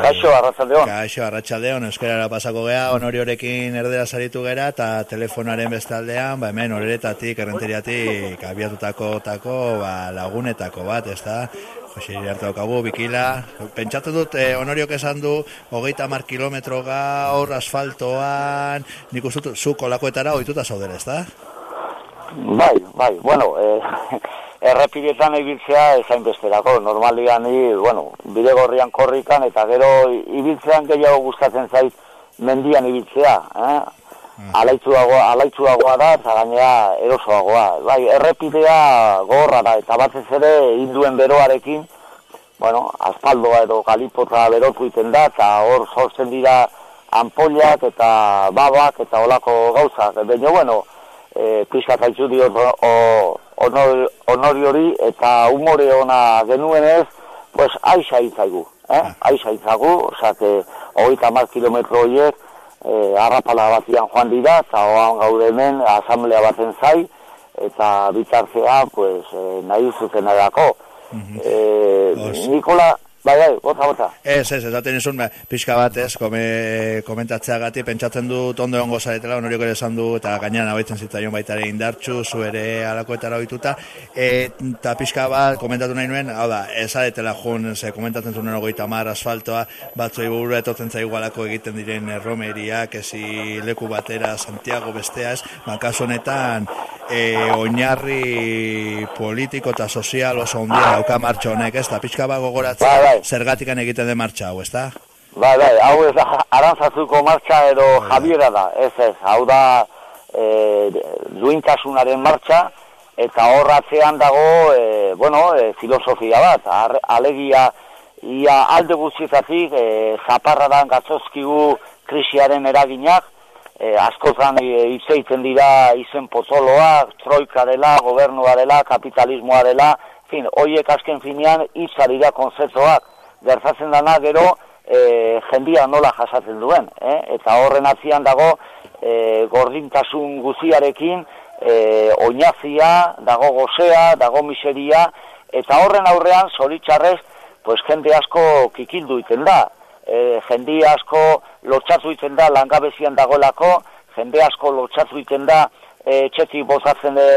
Kaixo, arratsaldeon. Kaixo, arratsaldeon, euskarara pasako gea, honoriorekin erdera saritu gera, eta telefonaren bestaldean, ba hemen horretatik, errenteriatik, abiatutako tako, ba, lagunetako bat, ez da? Jose hartu daukagu, bikila. Pentsatu dut, eh, honoriok esan du, hogeita mar kilometro gaur, asfaltoan, nik uste zu kolakoetara oituta zaudera, ez da? Bai, bai, bueno, eh, errepidetan ibiltzea ezain besterako, normalian ni, bueno, bide gorrian korrikan, eta gero ibiltzean gehiago gustatzen zait mendian ibiltzea, eh? Mm. Alaitzuagoa, alaitzuagoa da, eta gainera erosoagoa. Bai, errepidea gorra da, eta batez ere hinduen beroarekin, bueno, aspaldoa edo galipota berotu iten da, eta hor sortzen dira ampollak eta babak eta olako gauzak. Baina, bueno, e, pixka zaitzu diot onori, onori hori eta umore ona genuenez, pues aixa itzaigu, eh? Ah. Aixa itzagu, oza, que hogeita mar kilometro horiek, eh, arrapala batian joan dira, eta hoan gaude hemen, asamblea baten zai, eta bitartzea, pues, eh, nahi zuten edako. eh, Nikola, Bai, bai, bota, bota. Ez, ez, ez, aten izun, ba, pixka bat, ez, kome, komentatzea gati, pentsatzen du, tondo egon gozaretela, onoriok ere esan du, eta gainean abaitzen zitzaion baita ere indartxu, zu ere alakoetara ohituta, eta pixka bat, komentatu nahi nuen, hau da, ez aretela jun, ze komentatzen zuen ogoita mar asfaltoa, batzoi burura etotzen zaigu alako egiten diren romeriak, ezi leku batera, Santiago bestea, ez, bakaso honetan, e, oinarri politiko eta sozial oso ondia dauka martxo honek, ez, eta pixka bat gogoratzen, bai, bai bai. zergatikan egiten den martxa hau, ezta? Bai, bai, hau ez da, arantzazuko martxa edo bai, jabiera da, ez ez, hau da e, duintasunaren martxa, eta horratzean dago, e, bueno, e, filosofia bat, ar, alegia, ia alde guztietatik, e, zaparradan gatzozkigu krisiaren eraginak, e, askotan e, itzeiten dira izen potoloa, troika dela, gobernua dela, kapitalismoa dela, fin, oiek azken finean itzarira konzeptuak gertatzen dana gero e, jendia nola jasatzen duen, eh? eta horren atzian dago e, gordintasun guziarekin e, oinazia, dago gozea, dago miseria, eta horren aurrean zoritxarrez, pues jende asko kikildu iten da, e, jende asko lotxatu iten da langabezian dagoelako, jende asko lotxatu iten da e, txetik bozatzen e,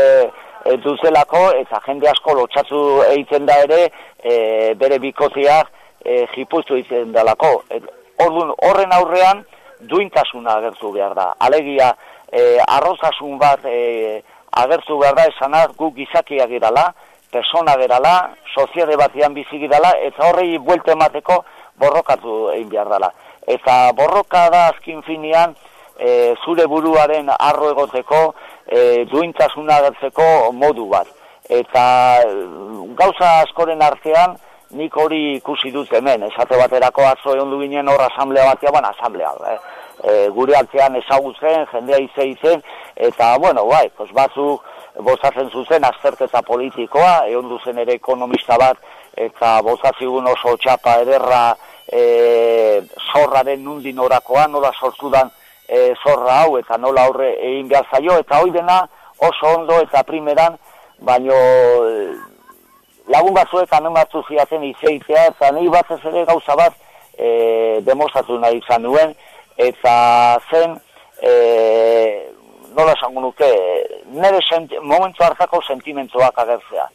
e, duzelako eta jende asko lotxatu egiten da ere e, bere bikoteak e, jipustu egiten dalako. E, orduan, horren aurrean duintasuna agertu behar da. Alegia, e, arrozasun bat e, agertu behar da esanak gu gizakia gerala, persona gerala, soziade batean bizi gerala, eta horrei buelte emateko borrokatu egin behar dela. Eta borroka da azkin finean, e, zure buruaren arro egoteko, e, duintasuna gertzeko modu bat. Eta mm, gauza askoren artean, nik hori ikusi dut hemen, esate baterako atzo egon ginen hor asamblea batia, bueno, asamblea, eh? e, gure artean ezagutzen, jendea izei zen, eta, bueno, bai, pues batzuk bozatzen zuzen azterketa politikoa, egon duzen ere ekonomista bat, eta bozatzigun oso txapa ederra e, zorraren nundin orakoa, nola sortudan e, zorra hau eta nola aurre egin behar zaio, eta hoi dena oso ondo eta primeran, baino lagun batzuek anem batzu ziaten izeitea, eta nahi bat ere gauza bat e, demostratu nahi izan duen, eta zen, e, nola esango nuke, nire momentu hartako sentimentuak agertzea.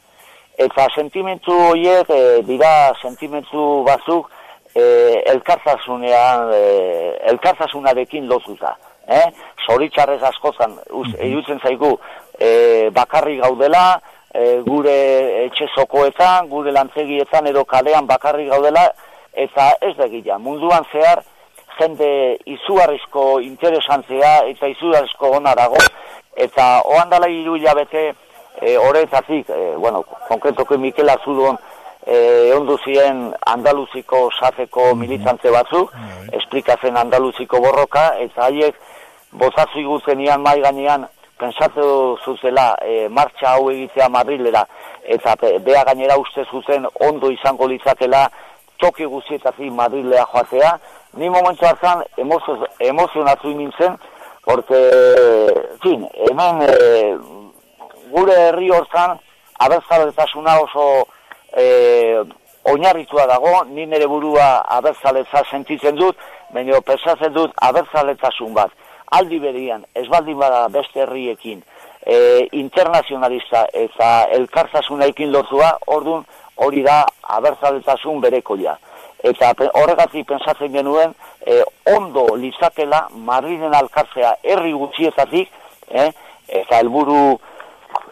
Eta sentimentu horiek e, dira sentimentu batzuk, e, elkartasunean, e, elkartasunarekin lotuta. Eh? Zoritxarrez askozan, mm zaigu, e, bakarri gaudela, e, gure etxezokoetan, gure lantzegietan edo kalean bakarri gaudela, eta ez da gila, munduan zehar, jende izugarrizko interesantzea eta izugarrizko ona dago, eta oandala iru hilabete, e, horretazik, e, bueno, konkretoko Mikel Azudon, e, ondu ziren Andaluziko safeko mhm. militante batzuk, mm esplikatzen Andaluziko borroka, eta haiek bozatzu igutzen ian mai gainean, pensatu zuzela e, martxa hau egitea Madrilera, eta bea gainera uste zuzen ondo izango litzakela toki guztietazik Madrilea joatea, ni momentu hartan emozionatu nintzen, porque, fin, hemen e, gure herri hortan, abertzaletasuna oso e, oinarritua dago, ni nire burua abertzaletza sentitzen dut, baina pensatzen dut abertzaletasun bat. Aldi berian, ez baldin bada beste herriekin, e, internazionalista eta elkartasunaikin lortua, orduan hori da abertzaletasun berekoia. Eta horregatik pensatzen genuen, e, ondo lizatela Madriden alkartzea herri gutxietatik, eh, eta helburu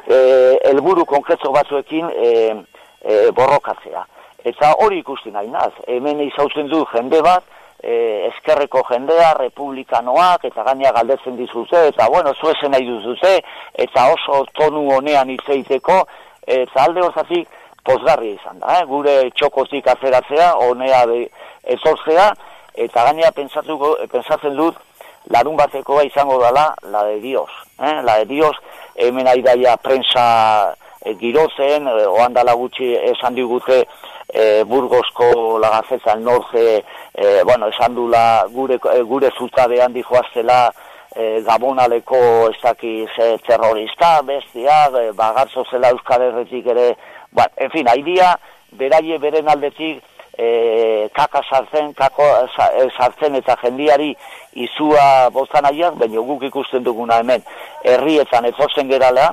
eh, helburu konkreto batzuekin eh, eh, borrokatzea. Eta hori ikusten nahi naz, hemen izautzen du jende bat, e, eskerreko jendea, republikanoak, eta gaina galdetzen dizute, eta bueno, zuezen nahi duzute, eta oso tonu honean itzeiteko, eta alde horzatik pozgarri izan da, eh? gure txokotik azeratzea, honea ezorzea, eta gaina pensatzen dut, larun bateko izango dela, la de Dios, eh? la de Dios, hemen aidaia prensa e, girozen, e, oan dala gutxi esan digute, e, Burgosko lagazetan norze, e, bueno, esan dula gure, e, gure zutadean dijoaztela e, Gabonaleko ez dakiz e, terrorista, bestia, e, bagartzo zela Euskal Herretik ere, ba, en fin, haidia, beraie beren aldetik, e, kaka sartzen, kako sartzen eta jendiari izua bostan aiak, baina guk ikusten duguna hemen, herrietan etorzen gerala,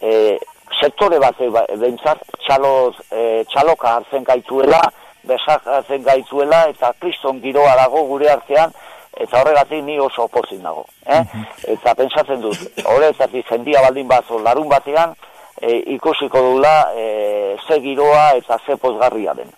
e, sektore bat ba, behintzat txaloz, e, txaloka hartzen gaituela, besak hartzen gaituela, eta kriston giroa dago gure artean, eta horregatik ni oso opozin dago. Eh? Mhm. Eta pentsatzen dut, horretatik jendia baldin bat larun batean, e, ikusiko dula e, ze giroa eta ze pozgarria den.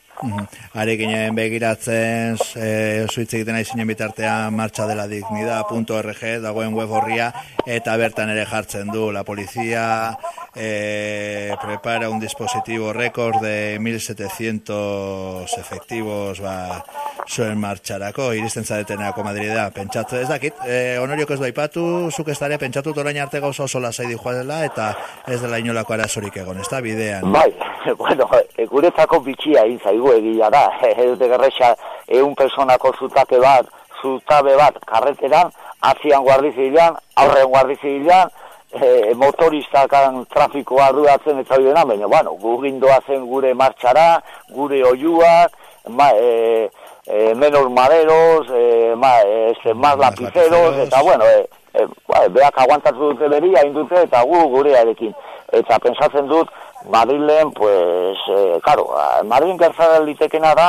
Arekin begiratzen e, zuitze egiten aizinen bitartean marcha de la dignidad.org dagoen web horria eta bertan ere jartzen du la policía eh, prepara un dispositivo récord de 1700 efectivos ba, zuen martxarako, iristen zaretenako Madrida, pentsatu ez dakit, e, onoriok ez baipatu, zuk ez dara pentsatu torain arte gauza oso lasai di dela, eta ez dela inolako arazorik egon, ez da bidean? Bai, bueno, guretzako bitxia inzaigu egia da, ez de gerrexa, egun personako zutabe bat, zutabe bat, karreteran, azian guardizilean, aurren guardizilean, e, motoristak trafikoa arduratzen eta hori dena, baina, bueno, gu zen gure martxara, gure oiuak, ma, e, e, menos maderos, e, ma, este, más lapiceros, eta, bueno, e, e, ba, beak aguantatu dute beria, indute, eta gu gurearekin. Eta pensatzen dut, Madrilen, pues, e, claro, Madrilen gertzara litekena da,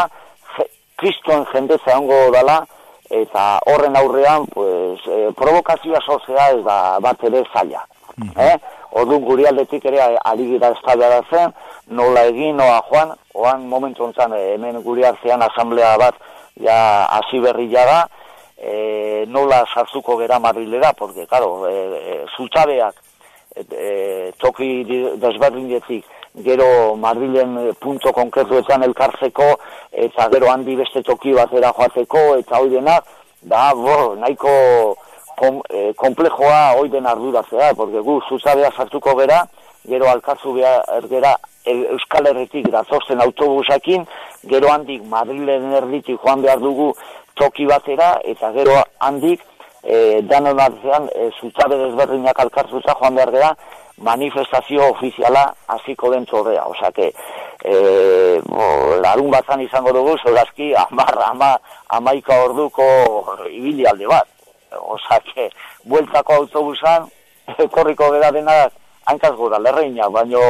kristoen jendeza ongo dala, eta horren aurrean, pues, e, provokazioa sortzea ez da bat ere zaila. Mm -hmm. eh? Orduan guri aldetik ere ari gira zen, nola egin, noa joan, oan momentu ontzan eh, hemen guri hartzean asamblea bat ja hasi berri da, e, nola sartzuko gera marrilera, porque, claro, e, e, zutxabeak e, toki desberdinetik gero Madrilen punto konkretuetan elkartzeko, eta gero handi beste toki batera joateko, eta hoi denak, da, bo, nahiko kom, e, komplejoa hoi den arduratzea, porque gu zuzabea sartuko gera, gero alkarzu behar gera Euskal Herretik datozen autobusakin, gero handik Madrilen erditik joan behar dugu toki batera, eta gero handik e, danon artean e, zutabe desberdinak alkartzuta joan behar gera, manifestazio ofiziala hasiko den txorrea. Osa que, e, bo, larun batzan izango dugu, zorazki, amar, ama, amaika orduko ibili alde bat. Osa que, bueltako autobusan, korriko gara denak, hankaz gora, lerreina, baino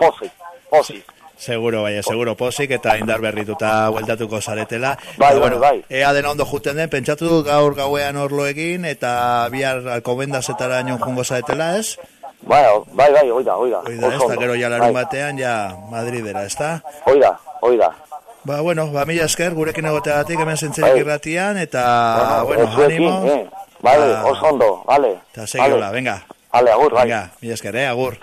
pozik, pozik. Seguro, bai, seguro posik eta indar berrituta bueltatuko zaretela. Bai, bai, bueno, bai. Ea den ondo juten den, pentsatu gaur gauean orlo egin eta bihar alkobendazetara nion jungo zaretela, ez? Bueno, bai, bai, oida, oida. Oida, ez da, gero ja larun bai. batean, ja Madridera, ez da? Oida, oida. Ba, bueno, ba, mila esker, gurekin egoteagatik hemen zentzerik bai. irratian, eta, bueno, bueno animo. Eh. Vale, ba, oso ondo, vale. Eta segiola, vale. venga. Vale, agur, bai. Venga, mila esker, eh, agur.